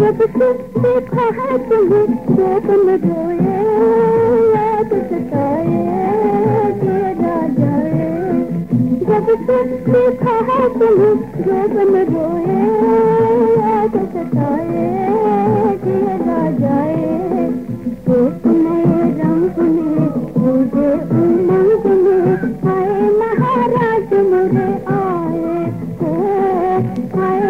जब से देखा तुम्हें दो तुम रोए याद सताए तेरा जाए जब से देखा है तुम्हें दो तुम रोए याद सताए तेरा जाए एक नए रंग में मुझे उमंग में आए महाराज मुझे आए आए